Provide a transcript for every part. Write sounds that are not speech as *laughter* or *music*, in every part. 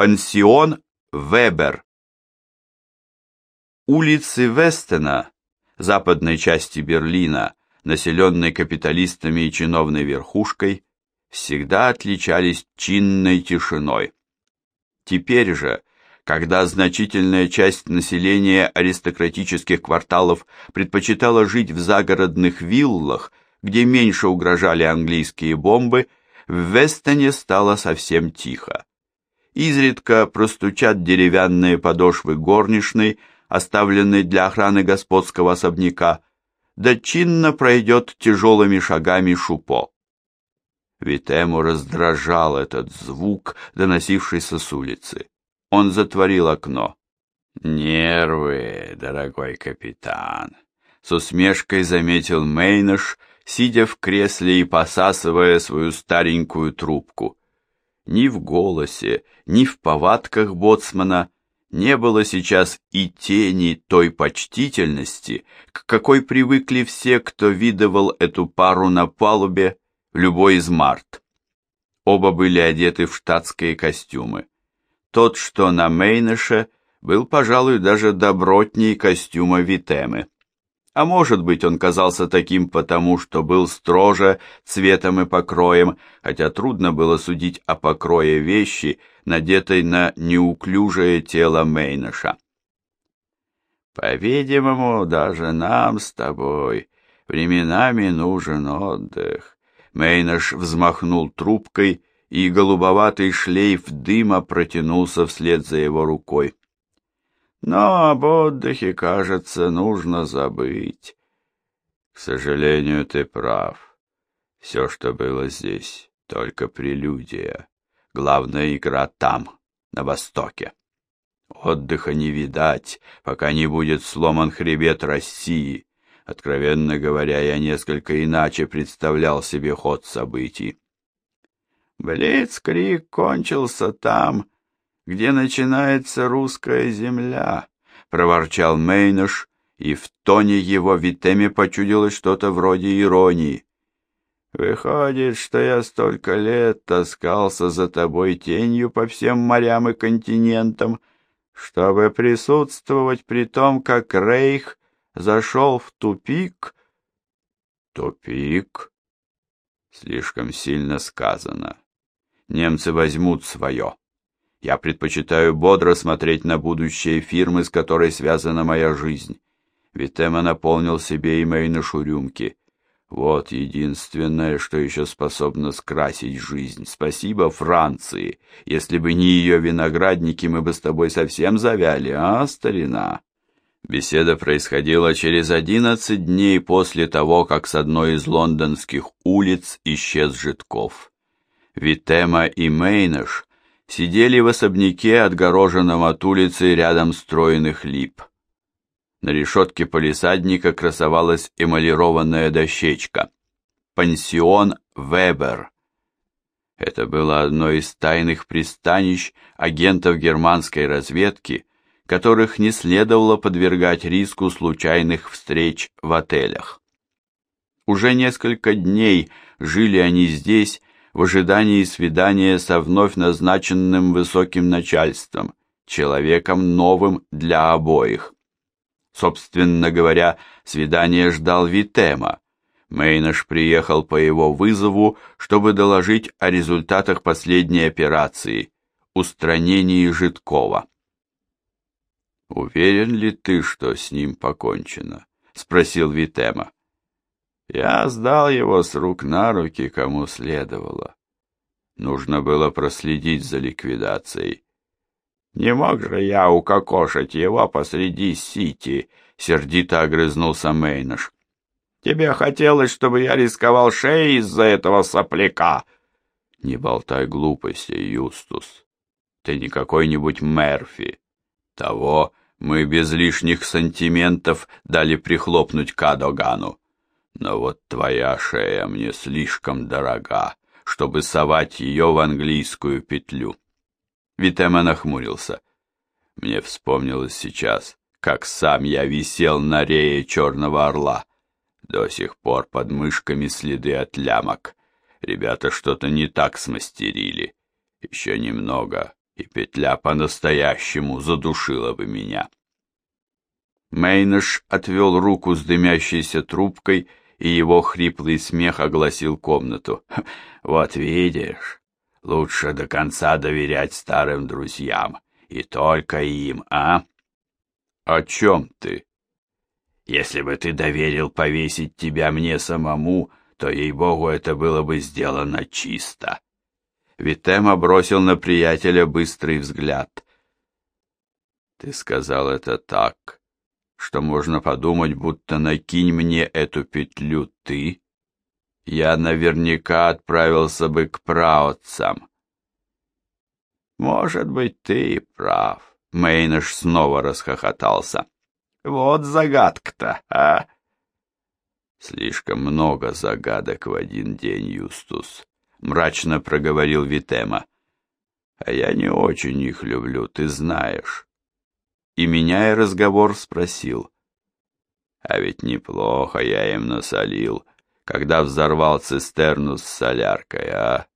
Пансион Вебер. Улицы Вестена, западной части Берлина, населенной капиталистами и чиновной верхушкой, всегда отличались чинной тишиной. Теперь же, когда значительная часть населения аристократических кварталов предпочитала жить в загородных виллах, где меньше угрожали английские бомбы, в Вестоне стало совсем тихо. Изредка простучат деревянные подошвы горничной, оставленной для охраны господского особняка, да чинно пройдет тяжелыми шагами шупо. Витему раздражал этот звук, доносившийся с улицы. Он затворил окно. «Нервы, дорогой капитан!» С усмешкой заметил Мейнаш, сидя в кресле и посасывая свою старенькую трубку. Ни в голосе, ни в повадках боцмана не было сейчас и тени той почтительности, к какой привыкли все, кто видывал эту пару на палубе любой из март. Оба были одеты в штатские костюмы. Тот, что на Мейнеше, был, пожалуй, даже добротней костюма Витемы. А может быть, он казался таким потому, что был строже цветом и покроем, хотя трудно было судить о покрое вещи, надетой на неуклюжее тело Мейнеша. «По-видимому, даже нам с тобой временами нужен отдых», Мейнаш взмахнул трубкой, и голубоватый шлейф дыма протянулся вслед за его рукой. Но об отдыхе, кажется, нужно забыть. К сожалению, ты прав. Все, что было здесь, только прелюдия. Главная игра там, на востоке. Отдыха не видать, пока не будет сломан хребет России. Откровенно говоря, я несколько иначе представлял себе ход событий. Блицкрик кончился там, где начинается русская земля, проворчал Мейнош, и в тоне его Витеме почудилось что-то вроде иронии. Выходит, что я столько лет таскался за тобой тенью по всем морям и континентам, чтобы присутствовать при том, как Рейх зашел в тупик. Тупик? Слишком сильно сказано. Немцы возьмут свое. Я предпочитаю бодро смотреть на будущее фирмы, с которой связана моя жизнь. Витема наполнил себе и Мейнышу рюмки. Вот единственное, что еще способно скрасить жизнь. Спасибо Франции. Если бы не ее виноградники, мы бы с тобой совсем завяли, а, старина? Беседа происходила через одиннадцать дней после того, как с одной из лондонских улиц исчез Житков. Витема и Мейнеш сидели в особняке, отгороженном от улицы рядом стройных лип. На решетке полисадника красовалась эмалированная дощечка. «Пансион Вебер». Это было одно из тайных пристанищ агентов германской разведки, которых не следовало подвергать риску случайных встреч в отелях. Уже несколько дней жили они здесь в ожидании свидания со вновь назначенным высоким начальством, человеком новым для обоих. Собственно говоря, свидание ждал Витема. Мейнаш приехал по его вызову, чтобы доложить о результатах последней операции – устранении Житкова. «Уверен ли ты, что с ним покончено?» — спросил Витема. «Я сдал его с рук на руки, кому следовало. Нужно было проследить за ликвидацией. Не мог же я укокошить его посреди сити», — сердито огрызнулся Мейнаш. «Тебе хотелось, чтобы я рисковал шеей из-за этого сопляка?» «Не болтай глупости, Юстус. Ты не какой-нибудь Мерфи. Того, мы без лишних сантиментов дали прихлопнуть Кадогану. Но вот твоя шея мне слишком дорога, чтобы совать ее в английскую петлю. Витема нахмурился. Мне вспомнилось сейчас, как сам я висел на рее черного орла. До сих пор под мышками следы от лямок. Ребята что-то не так смастерили. Еще немного, и петля по-настоящему задушила бы меня. Мейнеш отвел руку с дымящейся трубкой, и его хриплый смех огласил комнату. *laughs* «Вот видишь, лучше до конца доверять старым друзьям, и только им, а?» «О чем ты?» «Если бы ты доверил повесить тебя мне самому, то, ей-богу, это было бы сделано чисто». Витема бросил на приятеля быстрый взгляд. «Ты сказал это так, что можно подумать, будто накинь мне эту петлю ты, я наверняка отправился бы к праотцам». «Может быть, ты и прав», — Мейнеш снова расхохотался. «Вот загадка-то, а?» «Слишком много загадок в один день, Юстус», — мрачно проговорил Витема. «А я не очень их люблю, ты знаешь». И, меняя разговор, спросил. «А ведь неплохо я им насолил, когда взорвал цистерну с соляркой, а?»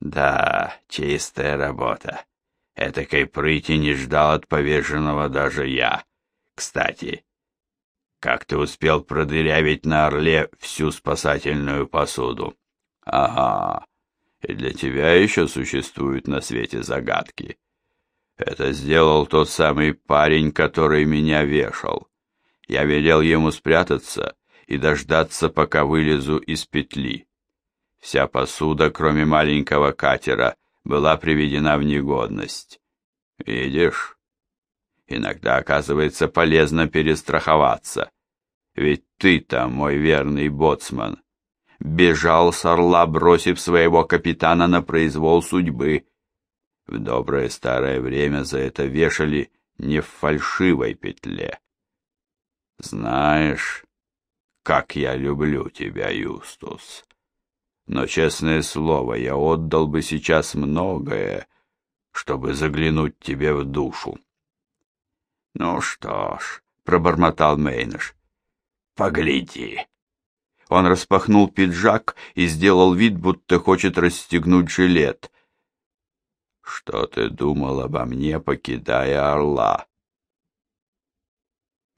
«Да, чистая работа. Этакой прыти не ждал от повешенного даже я. Кстати, как ты успел продырявить на Орле всю спасательную посуду?» Ага, и для тебя еще существуют на свете загадки. Это сделал тот самый парень, который меня вешал. Я велел ему спрятаться и дождаться, пока вылезу из петли. Вся посуда, кроме маленького катера, была приведена в негодность. Видишь? Иногда оказывается полезно перестраховаться. Ведь ты-то, мой верный боцман, бежал с орла, бросив своего капитана на произвол судьбы. В доброе старое время за это вешали не в фальшивой петле. Знаешь, как я люблю тебя, Юстус. Но, честное слово, я отдал бы сейчас многое, чтобы заглянуть тебе в душу. Ну что ж, пробормотал Мейнеш, погляди. Он распахнул пиджак и сделал вид, будто хочет расстегнуть жилет. «Что ты думал обо мне, покидая орла?»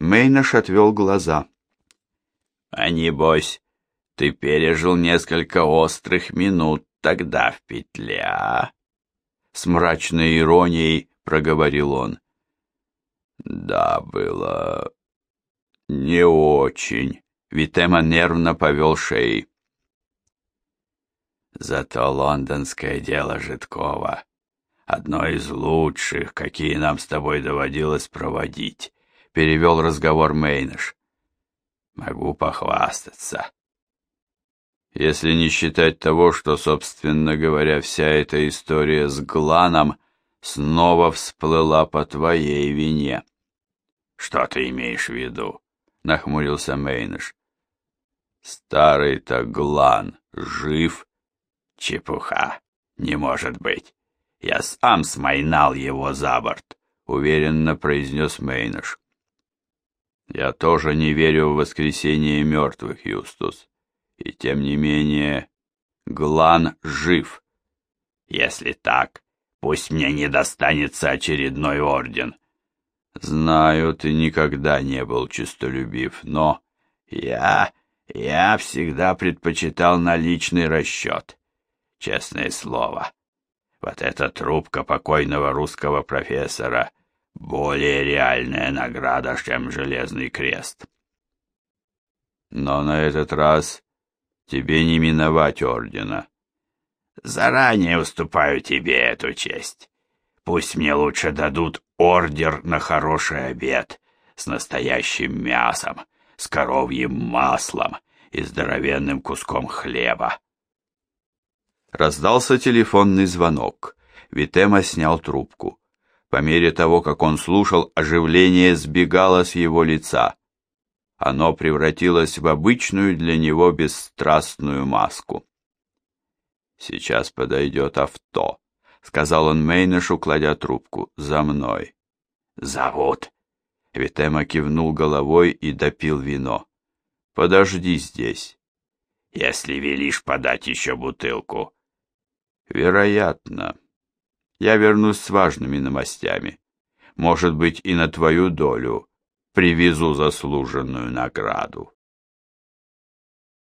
Мейнаш отвел глаза. «А небось, ты пережил несколько острых минут тогда в петле, а?» С мрачной иронией проговорил он. «Да, было не очень». Витема нервно повел шеей. Зато лондонское дело Житкова — одно из лучших, какие нам с тобой доводилось проводить, — перевел разговор Мейнеш. Могу похвастаться. Если не считать того, что, собственно говоря, вся эта история с Гланом снова всплыла по твоей вине. Что ты имеешь в виду? — нахмурился Мейнеш. Старый-то Глан жив? Чепуха, не может быть. Я сам смайнал его за борт, уверенно произнес Мейнеш. Я тоже не верю в воскресение мертвых, Юстус. И тем не менее, Глан жив. Если так, пусть мне не достанется очередной орден. Знаю, ты никогда не был честолюбив, но я я всегда предпочитал наличный расчет. Честное слово. Вот эта трубка покойного русского профессора — более реальная награда, чем Железный Крест. Но на этот раз тебе не миновать ордена. Заранее уступаю тебе эту честь. Пусть мне лучше дадут ордер на хороший обед с настоящим мясом, с коровьим маслом и здоровенным куском хлеба. Раздался телефонный звонок. Витема снял трубку. По мере того, как он слушал, оживление сбегало с его лица. Оно превратилось в обычную для него бесстрастную маску. «Сейчас подойдет авто», — сказал он Мейнешу, кладя трубку. «За мной». «Зовут?» Витема кивнул головой и допил вино. «Подожди здесь». «Если велишь подать еще бутылку». «Вероятно. Я вернусь с важными новостями. Может быть, и на твою долю привезу заслуженную награду.